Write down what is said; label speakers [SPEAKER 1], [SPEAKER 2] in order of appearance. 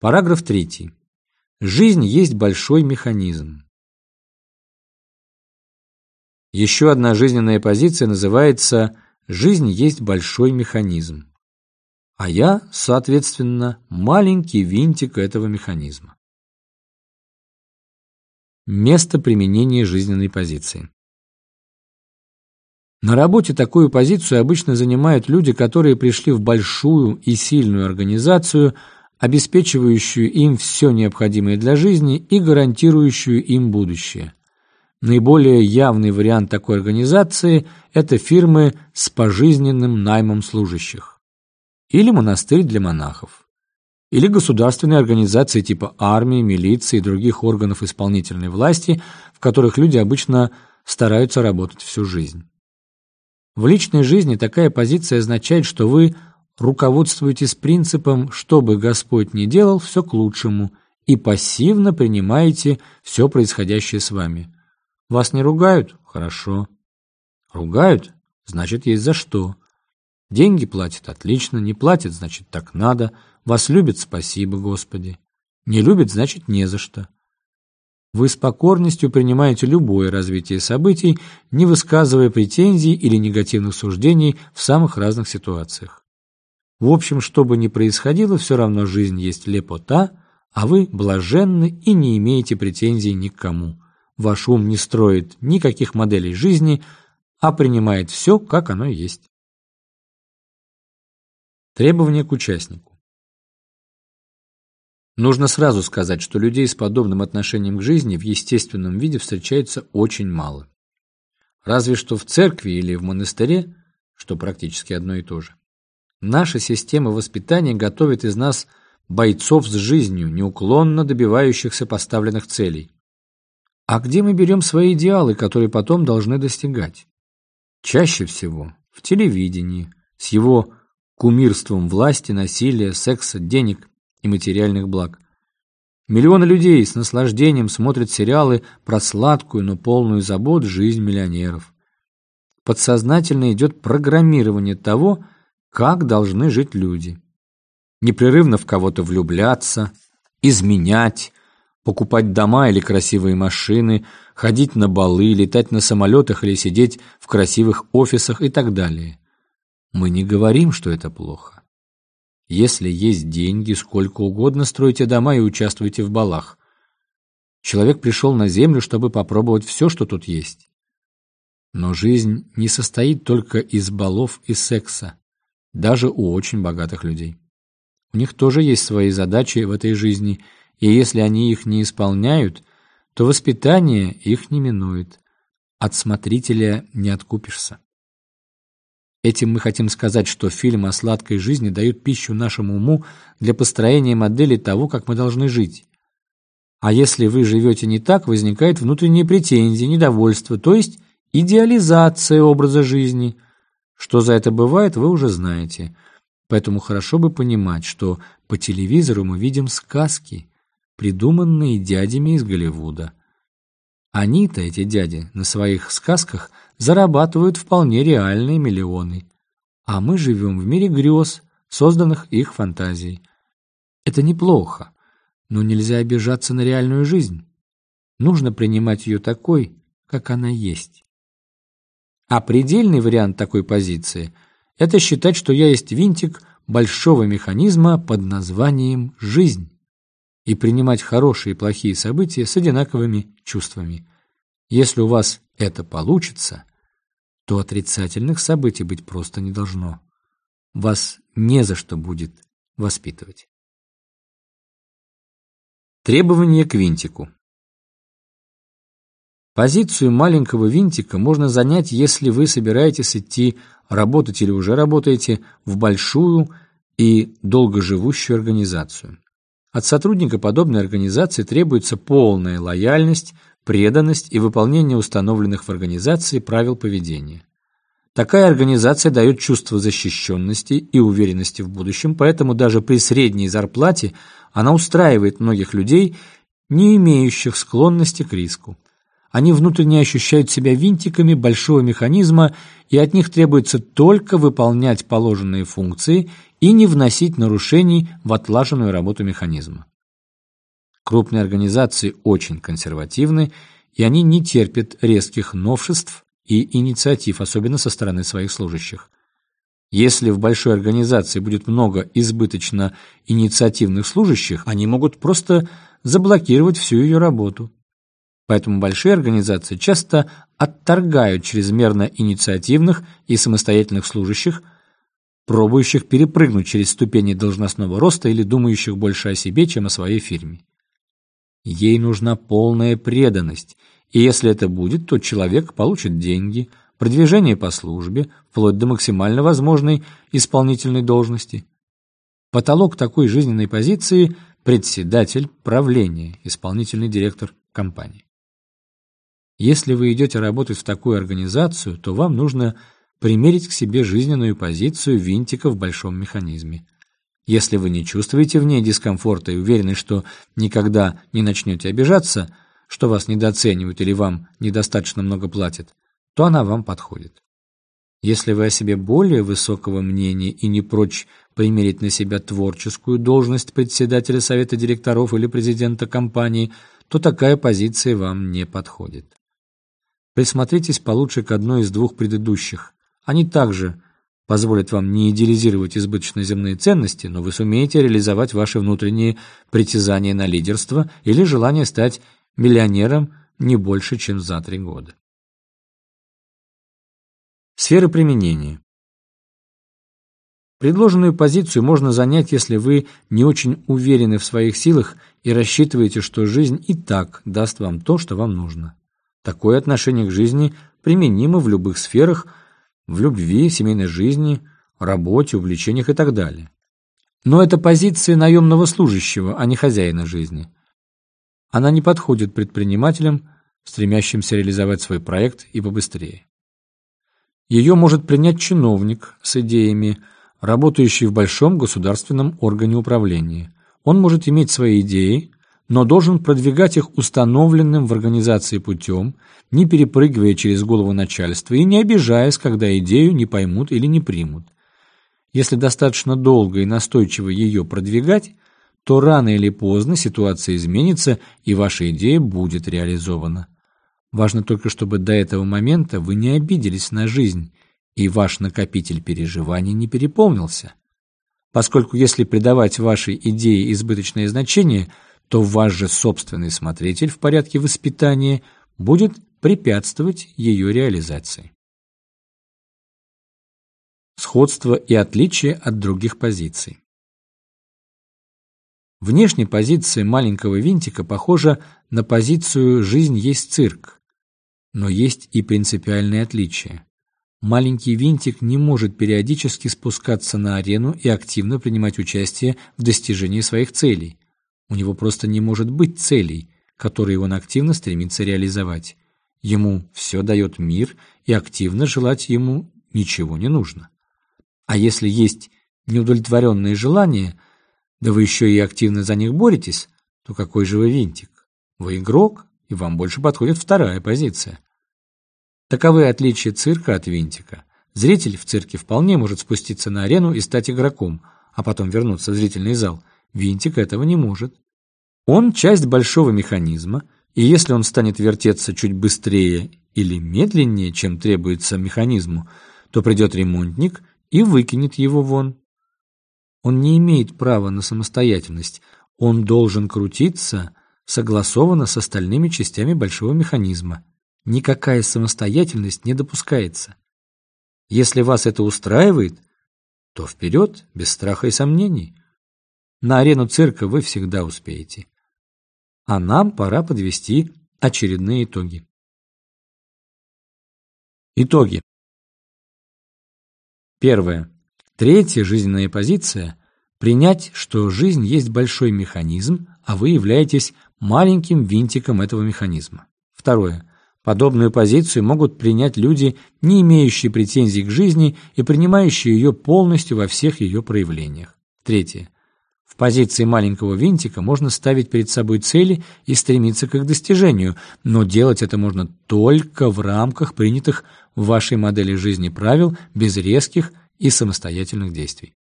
[SPEAKER 1] Параграф 3. Жизнь есть большой механизм. Еще одна жизненная позиция называется «жизнь есть большой механизм». А я, соответственно, маленький винтик этого механизма. Место применения жизненной позиции. На работе такую позицию обычно занимают люди, которые пришли в большую и сильную организацию, обеспечивающую им все необходимое для жизни и гарантирующую им будущее. Наиболее явный вариант такой организации – это фирмы с пожизненным наймом служащих. Или монастырь для монахов. Или государственные организации типа армии, милиции и других органов исполнительной власти, в которых люди обычно стараются работать всю жизнь. В личной жизни такая позиция означает, что вы руководствуетесь принципом «что бы Господь ни делал, все к лучшему» и пассивно принимаете все происходящее с вами. Вас не ругают? Хорошо. Ругают? Значит, есть за что. Деньги платят? Отлично. Не платят? Значит, так надо. Вас любят? Спасибо, Господи. Не любят? Значит, не за что. Вы с покорностью принимаете любое развитие событий, не высказывая претензий или негативных суждений в самых разных ситуациях. В общем, что бы ни происходило, все равно жизнь есть лепота, а вы блаженны и не имеете претензий ни к кому. Ваш ум не строит никаких моделей жизни, а принимает все, как оно есть. Требования к участнику. Нужно сразу сказать, что людей с подобным отношением к жизни в естественном виде встречается очень мало. Разве что в церкви или в монастыре, что практически одно и то же. Наша система воспитания готовит из нас бойцов с жизнью, неуклонно добивающихся поставленных целей. А где мы берем свои идеалы, которые потом должны достигать? Чаще всего в телевидении, с его кумирством власти, насилия, секса, денег и материальных благ. Миллионы людей с наслаждением смотрят сериалы про сладкую, но полную забот жизнь миллионеров. Подсознательно идет программирование того, как должны жить люди. Непрерывно в кого-то влюбляться, изменять, покупать дома или красивые машины, ходить на балы, летать на самолетах или сидеть в красивых офисах и так далее. Мы не говорим, что это плохо. Если есть деньги, сколько угодно стройте дома и участвуйте в балах. Человек пришел на землю, чтобы попробовать все, что тут есть. Но жизнь не состоит только из балов и секса, даже у очень богатых людей. У них тоже есть свои задачи в этой жизни, и если они их не исполняют, то воспитание их не минует. От смотрителя не откупишься. Этим мы хотим сказать, что фильмы о сладкой жизни дают пищу нашему уму для построения модели того, как мы должны жить. А если вы живете не так, возникает внутренние претензии, недовольство, то есть идеализация образа жизни. Что за это бывает, вы уже знаете. Поэтому хорошо бы понимать, что по телевизору мы видим сказки, придуманные дядями из Голливуда. Они-то, эти дяди, на своих сказках зарабатывают вполне реальные миллионы. А мы живем в мире грез, созданных их фантазией. Это неплохо, но нельзя обижаться на реальную жизнь. Нужно принимать ее такой, как она есть. А предельный вариант такой позиции – это считать, что я есть винтик большого механизма под названием «жизнь» и принимать хорошие и плохие события с одинаковыми чувствами. Если у вас это получится, то отрицательных событий быть просто не должно. Вас не за что будет воспитывать. Требования к винтику. Позицию маленького винтика можно занять, если вы собираетесь идти работать или уже работаете в большую и долгоживущую организацию. От сотрудника подобной организации требуется полная лояльность, преданность и выполнение установленных в организации правил поведения. Такая организация дает чувство защищенности и уверенности в будущем, поэтому даже при средней зарплате она устраивает многих людей, не имеющих склонности к риску. Они внутренне ощущают себя винтиками большого механизма, и от них требуется только выполнять положенные функции и не вносить нарушений в отлаженную работу механизма. Крупные организации очень консервативны, и они не терпят резких новшеств и инициатив, особенно со стороны своих служащих. Если в большой организации будет много избыточно инициативных служащих, они могут просто заблокировать всю ее работу. Поэтому большие организации часто отторгают чрезмерно инициативных и самостоятельных служащих, пробующих перепрыгнуть через ступени должностного роста или думающих больше о себе, чем о своей фирме. Ей нужна полная преданность, и если это будет, то человек получит деньги, продвижение по службе, вплоть до максимально возможной исполнительной должности. Потолок такой жизненной позиции – председатель правления, исполнительный директор компании. Если вы идете работать в такую организацию, то вам нужно примерить к себе жизненную позицию винтика в большом механизме. Если вы не чувствуете в ней дискомфорта и уверены, что никогда не начнете обижаться, что вас недооценивают или вам недостаточно много платят, то она вам подходит. Если вы о себе более высокого мнения и не прочь примерить на себя творческую должность председателя совета директоров или президента компании, то такая позиция вам не подходит. Присмотритесь получше к одной из двух предыдущих. Они также позволят вам не идеализировать избыточно земные ценности, но вы сумеете реализовать ваши внутренние притязания на лидерство или желание стать миллионером не больше, чем за три года. Сфера применения. Предложенную позицию можно занять, если вы не очень уверены в своих силах и рассчитываете, что жизнь и так даст вам то, что вам нужно. Такое отношение к жизни применимо в любых сферах, в любви, семейной жизни, работе, увлечениях и так далее. Но это позиция наемного служащего, а не хозяина жизни. Она не подходит предпринимателям, стремящимся реализовать свой проект и побыстрее. Ее может принять чиновник с идеями, работающий в большом государственном органе управления. Он может иметь свои идеи, но должен продвигать их установленным в организации путем, не перепрыгивая через голову начальства и не обижаясь, когда идею не поймут или не примут. Если достаточно долго и настойчиво ее продвигать, то рано или поздно ситуация изменится и ваша идея будет реализована. Важно только, чтобы до этого момента вы не обиделись на жизнь, и ваш накопитель переживаний не переполнился. Поскольку если придавать вашей идее избыточное значение, то ваш же собственный смотритель в порядке воспитания будет препятствовать ее реализации. Сходство и отличие от других позиций. Внешняя позиция маленького винтика похожа на позицию «жизнь есть цирк», но есть и принципиальные отличия. Маленький винтик не может периодически спускаться на арену и активно принимать участие в достижении своих целей. У него просто не может быть целей, которые он активно стремится реализовать. Ему все дает мир, и активно желать ему ничего не нужно. А если есть неудовлетворенные желания, да вы еще и активно за них боретесь, то какой же вы винтик? Вы игрок, и вам больше подходит вторая позиция. Таковы отличия цирка от винтика. Зритель в цирке вполне может спуститься на арену и стать игроком, а потом вернуться в зрительный зал. Винтик этого не может. Он часть большого механизма, и если он станет вертеться чуть быстрее или медленнее, чем требуется механизму, то придет ремонтник и выкинет его вон. Он не имеет права на самостоятельность, он должен крутиться согласованно с остальными частями большого механизма. Никакая самостоятельность не допускается. Если вас это устраивает, то вперед, без страха и сомнений. На арену цирка вы всегда успеете. А нам пора подвести очередные итоги. Итоги. Первое. Третья жизненная позиция – принять, что жизнь есть большой механизм, а вы являетесь маленьким винтиком этого механизма. Второе. Подобную позицию могут принять люди, не имеющие претензий к жизни и принимающие ее полностью во всех ее проявлениях. Третье. В позиции маленького винтика можно ставить перед собой цели и стремиться к их достижению, но делать это можно только в рамках принятых в вашей модели жизни правил без резких и самостоятельных действий.